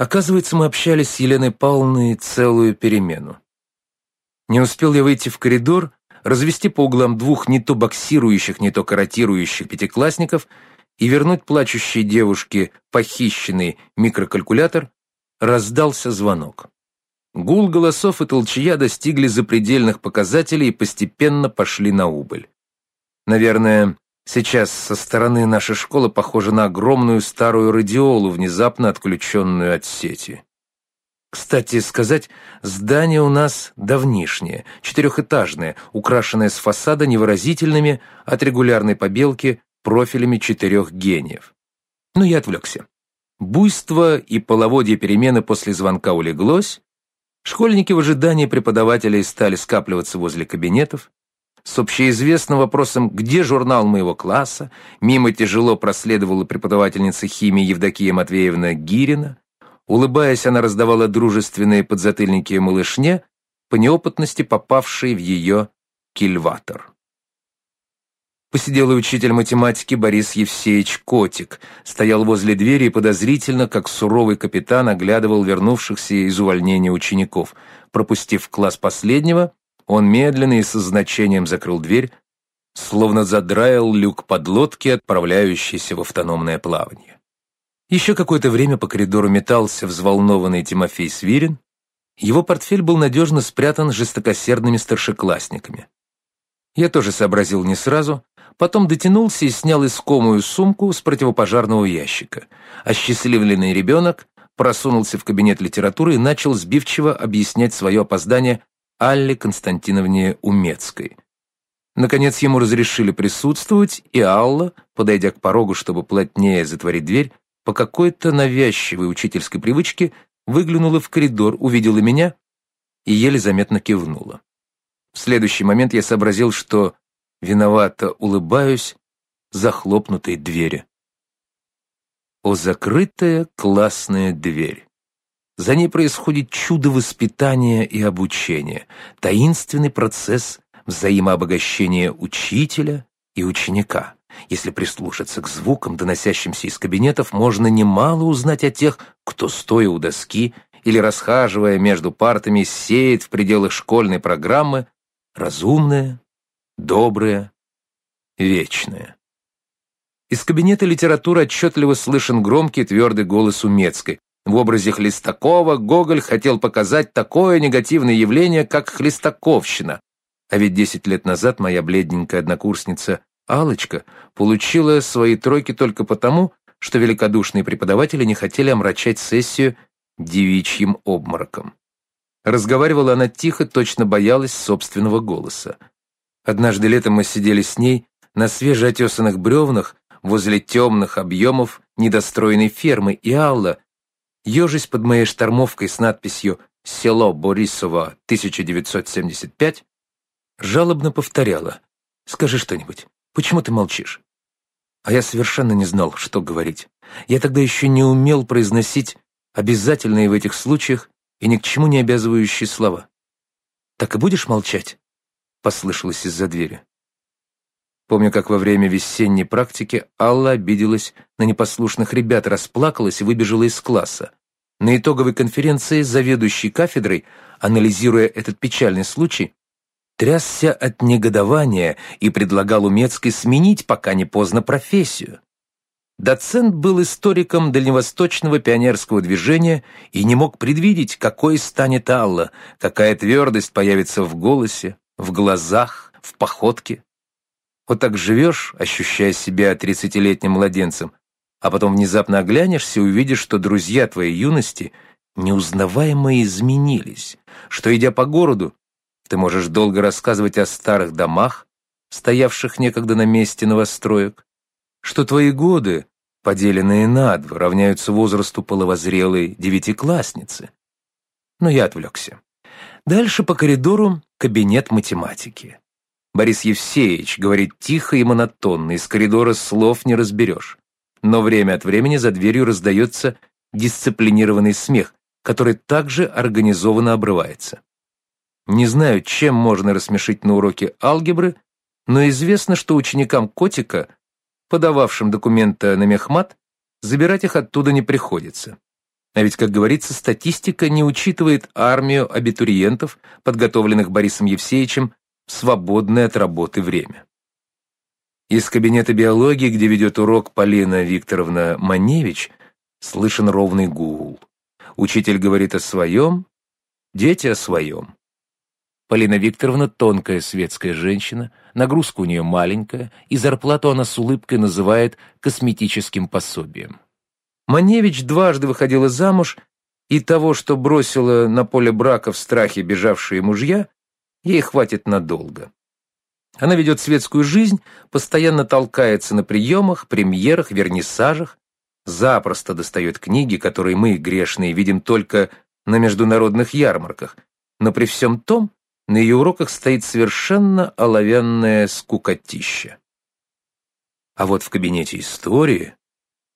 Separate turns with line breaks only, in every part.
Оказывается, мы общались с Еленой Павловной целую перемену. Не успел я выйти в коридор, развести по углам двух не то боксирующих, не то каратирующих пятиклассников и вернуть плачущей девушке похищенный микрокалькулятор, раздался звонок. Гул голосов и толчья достигли запредельных показателей и постепенно пошли на убыль. Наверное, сейчас со стороны наша школа похожа на огромную старую радиолу, внезапно отключенную от сети. Кстати сказать, здание у нас давнишнее, четырехэтажное, украшенное с фасада невыразительными от регулярной побелки профилями четырех гениев. Но я отвлекся. Буйство и половодье перемены после звонка улеглось, школьники в ожидании преподавателей стали скапливаться возле кабинетов, с общеизвестным вопросом «Где журнал моего класса?» мимо тяжело проследовала преподавательница химии Евдокия Матвеевна Гирина, Улыбаясь, она раздавала дружественные подзатыльники малышне, по неопытности попавшей в ее кильватор. Посиделый учитель математики Борис Евсеевич Котик стоял возле двери и подозрительно, как суровый капитан, оглядывал вернувшихся из увольнения учеников. Пропустив класс последнего, он медленно и со значением закрыл дверь, словно задраил люк подлодки, отправляющейся в автономное плавание. Еще какое-то время по коридору метался взволнованный Тимофей Свирин. Его портфель был надежно спрятан жестокосердными старшеклассниками. Я тоже сообразил не сразу, потом дотянулся и снял искомую сумку с противопожарного ящика. Осчастливленный ребенок просунулся в кабинет литературы и начал сбивчиво объяснять свое опоздание Алле Константиновне Умецкой. Наконец ему разрешили присутствовать, и Алла, подойдя к порогу, чтобы плотнее затворить дверь, по какой-то навязчивой учительской привычке выглянула в коридор, увидела меня и еле заметно кивнула. В следующий момент я сообразил, что виновато улыбаюсь захлопнутой двери. О, закрытая классная дверь! За ней происходит чудо воспитания и обучения, таинственный процесс взаимообогащения учителя и ученика. Если прислушаться к звукам, доносящимся из кабинетов, можно немало узнать о тех, кто, стоя у доски или расхаживая между партами, сеет в пределах школьной программы разумное, доброе, вечное. Из кабинета литературы отчетливо слышен громкий твердый голос Умецкой. В образе Хлестакова Гоголь хотел показать такое негативное явление, как хлестаковщина. А ведь десять лет назад моя бледненькая однокурсница алочка получила свои тройки только потому, что великодушные преподаватели не хотели омрачать сессию девичьим обмороком. Разговаривала она тихо, точно боялась собственного голоса. Однажды летом мы сидели с ней на свежеотесанных бревнах возле темных объемов недостроенной фермы, и Алла, ежась под моей штормовкой с надписью «Село Борисово, 1975», жалобно повторяла «Скажи что-нибудь, Почему ты молчишь?» А я совершенно не знал, что говорить. Я тогда еще не умел произносить обязательные в этих случаях и ни к чему не обязывающие слова. «Так и будешь молчать?» — послышалось из-за двери. Помню, как во время весенней практики Алла обиделась на непослушных ребят, расплакалась и выбежала из класса. На итоговой конференции заведующий кафедрой, анализируя этот печальный случай, трясся от негодования и предлагал Умецкой сменить, пока не поздно, профессию. Доцент был историком дальневосточного пионерского движения и не мог предвидеть, какой станет Алла, какая твердость появится в голосе, в глазах, в походке. Вот так живешь, ощущая себя тридцатилетним младенцем, а потом внезапно оглянешься и увидишь, что друзья твоей юности неузнаваемо изменились, что, идя по городу, ты можешь долго рассказывать о старых домах, стоявших некогда на месте новостроек, что твои годы, поделенные на равняются возрасту половозрелой девятиклассницы. Но я отвлекся. Дальше по коридору кабинет математики. Борис Евсеевич говорит тихо и монотонно, из коридора слов не разберешь. Но время от времени за дверью раздается дисциплинированный смех, который также организованно обрывается. Не знаю, чем можно рассмешить на уроке алгебры, но известно, что ученикам котика, подававшим документы на мехмат, забирать их оттуда не приходится. А ведь, как говорится, статистика не учитывает армию абитуриентов, подготовленных Борисом Евсеевичем свободное от работы время. Из кабинета биологии, где ведет урок Полина Викторовна Маневич, слышен ровный гул. Учитель говорит о своем, дети о своем. Полина Викторовна тонкая светская женщина, нагрузка у нее маленькая, и зарплату она с улыбкой называет косметическим пособием. Маневич дважды выходила замуж, и того, что бросила на поле брака в страхе бежавшие мужья, ей хватит надолго. Она ведет светскую жизнь, постоянно толкается на приемах, премьерах, вернисажах, запросто достает книги, которые мы, грешные, видим только на международных ярмарках, но при всем том на ее уроках стоит совершенно оловянное скукотища. А вот в кабинете истории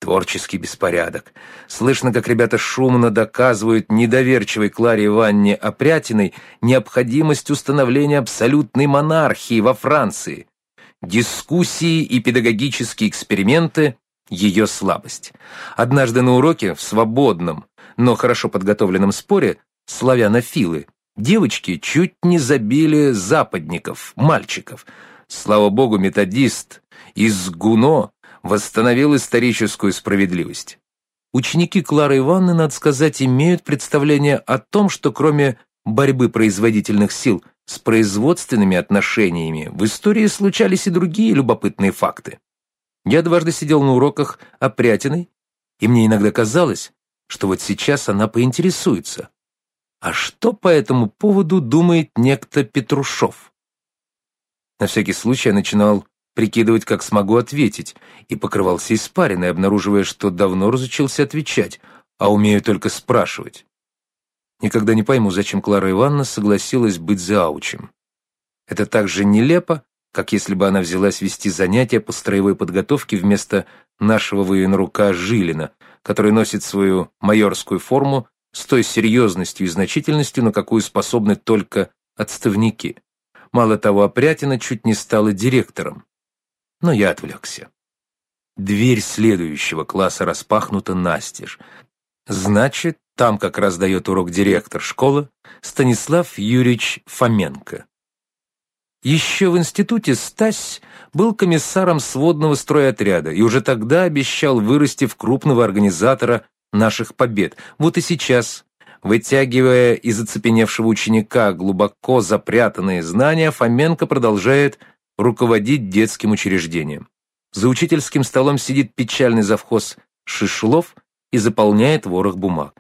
Творческий беспорядок. Слышно, как ребята шумно доказывают недоверчивой Кларе Ивановне Опрятиной необходимость установления абсолютной монархии во Франции. Дискуссии и педагогические эксперименты – ее слабость. Однажды на уроке в свободном, но хорошо подготовленном споре славянофилы девочки чуть не забили западников, мальчиков. Слава богу, методист из ГУНО восстановил историческую справедливость. Ученики Клары Ивановны, надо сказать, имеют представление о том, что кроме борьбы производительных сил с производственными отношениями в истории случались и другие любопытные факты. Я дважды сидел на уроках Опрятиной, и мне иногда казалось, что вот сейчас она поинтересуется. А что по этому поводу думает некто Петрушов? На всякий случай я начинал прикидывать, как смогу ответить, и покрывался испариной, обнаруживая, что давно разучился отвечать, а умею только спрашивать. Никогда не пойму, зачем Клара Ивановна согласилась быть заучем. Это так же нелепо, как если бы она взялась вести занятия по строевой подготовке вместо нашего военрука Жилина, который носит свою майорскую форму с той серьезностью и значительностью, на какую способны только отставники. Мало того, Опрятина чуть не стала директором но я отвлекся. Дверь следующего класса распахнута настежь. Значит, там как раз дает урок директор школы Станислав Юрьевич Фоменко. Еще в институте Стась был комиссаром сводного стройотряда и уже тогда обещал вырасти в крупного организатора наших побед. Вот и сейчас, вытягивая из оцепеневшего ученика глубоко запрятанные знания, Фоменко продолжает руководить детским учреждением. За учительским столом сидит печальный завхоз Шишлов и заполняет ворох бумаг.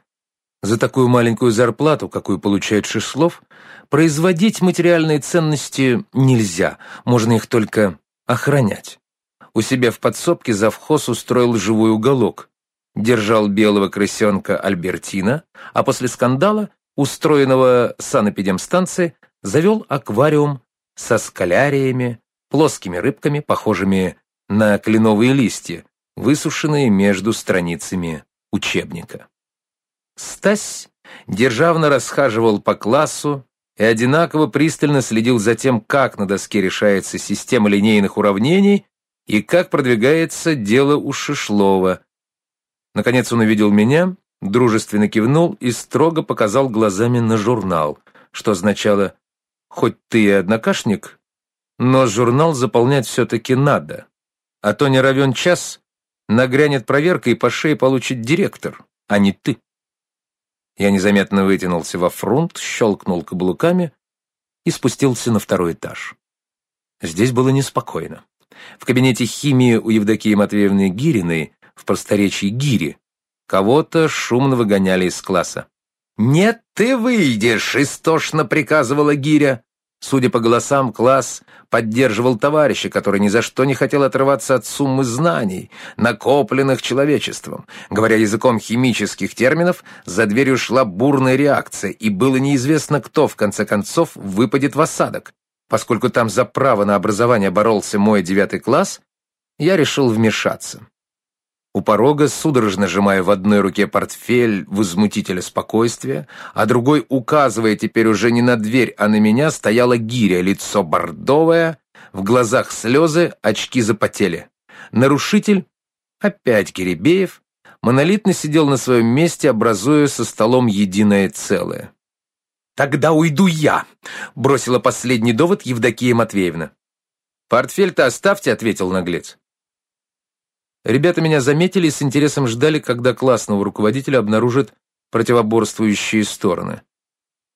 За такую маленькую зарплату, какую получает Шишлов, производить материальные ценности нельзя, можно их только охранять. У себя в подсобке завхоз устроил живой уголок, держал белого крысенка Альбертина, а после скандала, устроенного санэпидемстанции, завел аквариум со скаляриями, плоскими рыбками, похожими на кленовые листья, высушенные между страницами учебника. Стась державно расхаживал по классу и одинаково пристально следил за тем, как на доске решается система линейных уравнений и как продвигается дело у Шишлова. Наконец он увидел меня, дружественно кивнул и строго показал глазами на журнал, что означало «Хоть ты и однокашник, но журнал заполнять все-таки надо, а то не равен час, нагрянет проверка и по шее получит директор, а не ты. Я незаметно вытянулся во фронт, щелкнул каблуками и спустился на второй этаж. Здесь было неспокойно. В кабинете химии у Евдокии Матвеевны Гириной, в просторечии Гири, кого-то шумно выгоняли из класса. «Нет, ты выйдешь!» — истошно приказывала Гиря. Судя по голосам, класс поддерживал товарища, который ни за что не хотел отрываться от суммы знаний, накопленных человечеством. Говоря языком химических терминов, за дверью шла бурная реакция, и было неизвестно, кто, в конце концов, выпадет в осадок. Поскольку там за право на образование боролся мой девятый класс, я решил вмешаться. У порога, судорожно сжимая в одной руке портфель возмутителя спокойствия, а другой, указывая теперь уже не на дверь, а на меня, стояла гиря, лицо бордовое, в глазах слезы, очки запотели. Нарушитель, опять Киребеев, монолитно сидел на своем месте, образуя со столом единое целое. «Тогда уйду я», — бросила последний довод Евдокия Матвеевна. «Портфель-то оставьте», — ответил наглец. Ребята меня заметили и с интересом ждали, когда классного руководителя обнаружат противоборствующие стороны.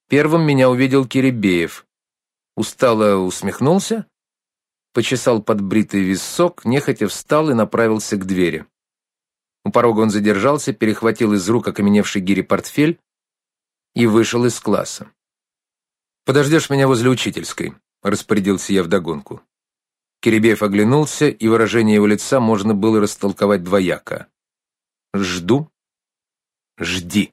Первым меня увидел Киребеев. Устало усмехнулся, почесал подбритый висок, нехотя встал и направился к двери. У порога он задержался, перехватил из рук окаменевший гири портфель и вышел из класса. «Подождешь меня возле учительской», — распорядился я вдогонку. Киребеев оглянулся, и выражение его лица можно было растолковать двояко. «Жду. Жди».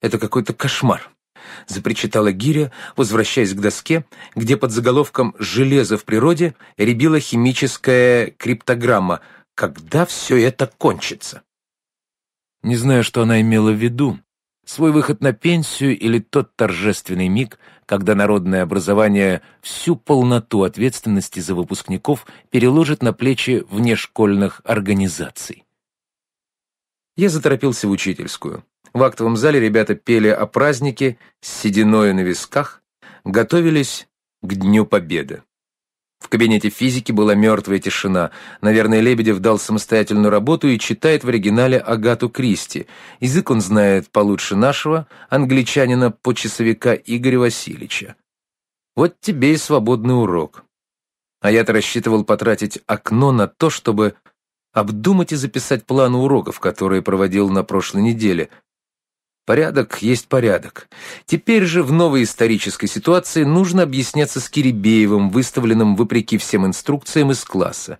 «Это какой-то кошмар», — запричитала Гиря, возвращаясь к доске, где под заголовком «Железо в природе» рябила химическая криптограмма «Когда все это кончится?» Не знаю, что она имела в виду, свой выход на пенсию или тот торжественный миг, когда народное образование всю полноту ответственности за выпускников переложит на плечи внешкольных организаций. Я заторопился в учительскую. В актовом зале ребята пели о празднике с сединой на висках, готовились к Дню Победы. В кабинете физики была мертвая тишина. Наверное, Лебедев дал самостоятельную работу и читает в оригинале Агату Кристи. Язык он знает получше нашего, англичанина, почасовика Игоря Васильевича. Вот тебе и свободный урок. А я-то рассчитывал потратить окно на то, чтобы обдумать и записать планы уроков, которые проводил на прошлой неделе, Порядок есть порядок. Теперь же в новой исторической ситуации нужно объясняться с Кирибеевым, выставленным вопреки всем инструкциям из класса.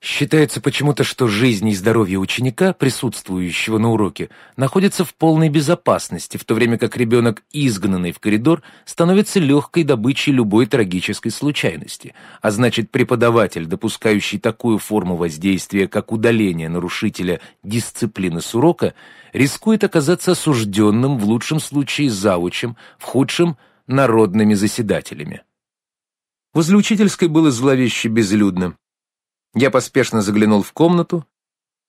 Считается почему-то, что жизнь и здоровье ученика, присутствующего на уроке, находятся в полной безопасности, в то время как ребенок, изгнанный в коридор, становится легкой добычей любой трагической случайности, а значит преподаватель, допускающий такую форму воздействия, как удаление нарушителя дисциплины с урока, рискует оказаться осужденным в лучшем случае заучем, в худшем – народными заседателями. Возле учительской было зловеще безлюдно. Я поспешно заглянул в комнату.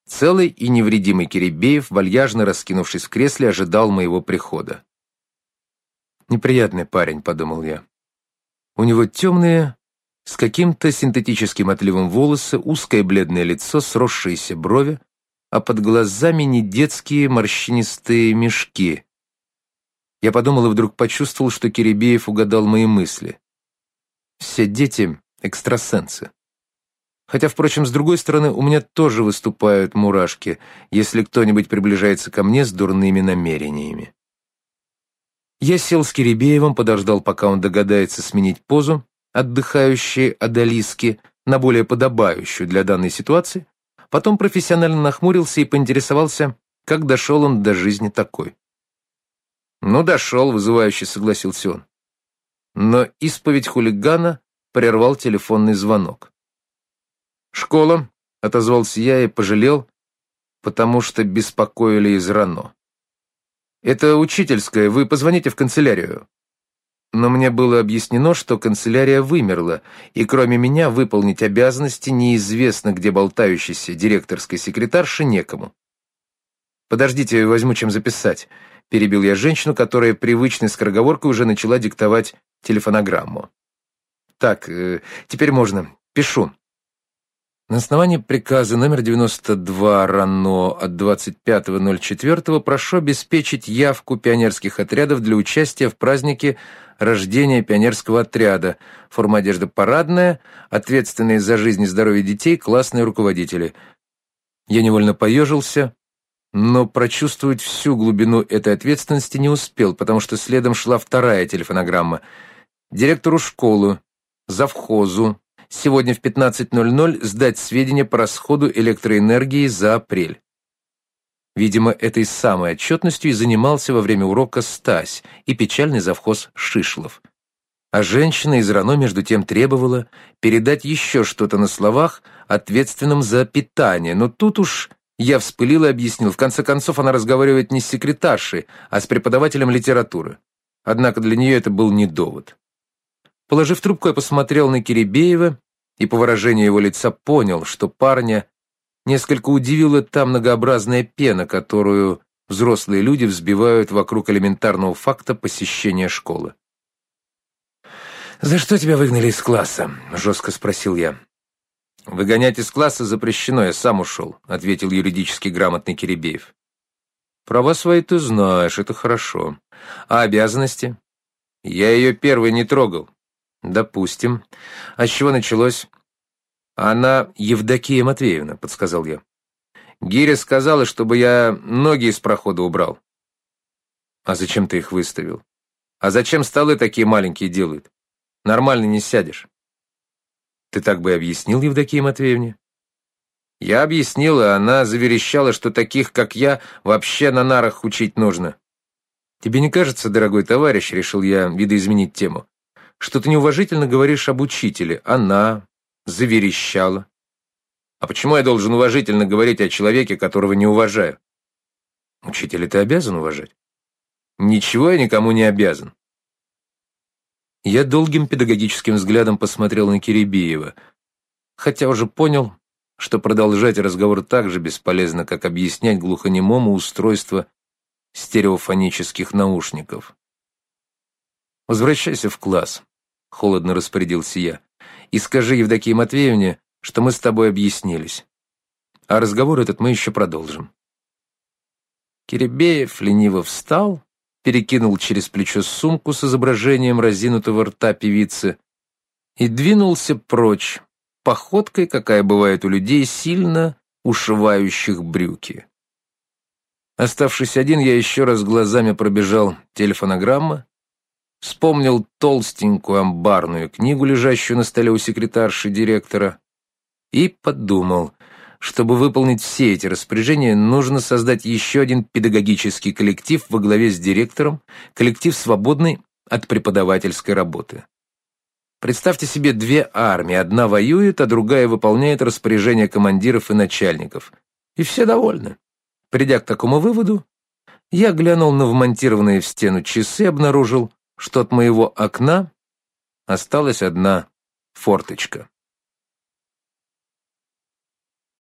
Целый и невредимый Киребеев, вальяжно раскинувшись в кресле, ожидал моего прихода. «Неприятный парень», — подумал я. У него темные, с каким-то синтетическим отливом волосы, узкое бледное лицо, сросшиеся брови, а под глазами не детские морщинистые мешки. Я подумал и вдруг почувствовал, что Киребеев угадал мои мысли. Все дети — экстрасенсы. Хотя, впрочем, с другой стороны, у меня тоже выступают мурашки, если кто-нибудь приближается ко мне с дурными намерениями. Я сел с Киребеевым, подождал, пока он догадается сменить позу, отдыхающей одолиски, на более подобающую для данной ситуации, потом профессионально нахмурился и поинтересовался, как дошел он до жизни такой. «Ну, дошел», — вызывающе согласился он. Но исповедь хулигана прервал телефонный звонок. «Школа», — отозвался я и пожалел, потому что беспокоили из РАНО. «Это учительская, вы позвоните в канцелярию». Но мне было объяснено, что канцелярия вымерла, и кроме меня выполнить обязанности неизвестно где болтающейся директорской секретарши некому. «Подождите, возьму чем записать», — перебил я женщину, которая привычной скороговоркой уже начала диктовать телефонограмму. «Так, э, теперь можно. Пишу. На основании приказа номер 92 РАНО от 25.04 прошу обеспечить явку пионерских отрядов для участия в празднике рождения пионерского отряда, форма одежды парадная, ответственные за жизнь и здоровье детей классные руководители. Я невольно поежился, но прочувствовать всю глубину этой ответственности не успел, потому что следом шла вторая телефонограмма. Директору школы, завхозу, сегодня в 15.00 сдать сведения по расходу электроэнергии за апрель. Видимо, этой самой отчетностью и занимался во время урока Стась и печальный завхоз Шишлов. А женщина из РАНО между тем требовала передать еще что-то на словах, ответственным за питание, но тут уж я вспылил и объяснил, в конце концов она разговаривает не с секретаршей, а с преподавателем литературы. Однако для нее это был не довод. Положив трубку, я посмотрел на Киребеева и по выражению его лица понял, что парня несколько удивила та многообразная пена, которую взрослые люди взбивают вокруг элементарного факта посещения школы. «За что тебя выгнали из класса?» — жестко спросил я. «Выгонять из класса запрещено, я сам ушел», — ответил юридически грамотный Киребеев. «Права свои ты знаешь, это хорошо. А обязанности?» «Я ее первой не трогал». «Допустим. А с чего началось?» «Она Евдокия Матвеевна», — подсказал я. Гиря сказала, чтобы я ноги из прохода убрал. А зачем ты их выставил? А зачем столы такие маленькие делают? Нормально не сядешь. Ты так бы объяснил Евдокии Матвеевне? Я объяснил, и она заверещала, что таких, как я, вообще на нарах учить нужно. Тебе не кажется, дорогой товарищ, решил я видоизменить тему, что ты неуважительно говоришь об учителе. Она заверещала. А почему я должен уважительно говорить о человеке, которого не уважаю? Учителя ты обязан уважать. Ничего я никому не обязан. Я долгим педагогическим взглядом посмотрел на Киребеева, хотя уже понял, что продолжать разговор так же бесполезно, как объяснять глухонемому устройство стереофонических наушников. «Возвращайся в класс», — холодно распорядился я, «и скажи Евдокии Матвеевне, что мы с тобой объяснились. А разговор этот мы еще продолжим». Киребеев лениво встал, перекинул через плечо сумку с изображением разинутого рта певицы и двинулся прочь, походкой, какая бывает у людей, сильно ушивающих брюки. Оставшись один, я еще раз глазами пробежал телефонограмма, вспомнил толстенькую амбарную книгу, лежащую на столе у секретарши директора, и подумал, чтобы выполнить все эти распоряжения, нужно создать еще один педагогический коллектив во главе с директором, коллектив свободный от преподавательской работы. Представьте себе две армии, одна воюет, а другая выполняет распоряжения командиров и начальников. И все довольны. Придя к такому выводу, я глянул на вмонтированные в стену часы и обнаружил, что от моего окна осталась одна форточка.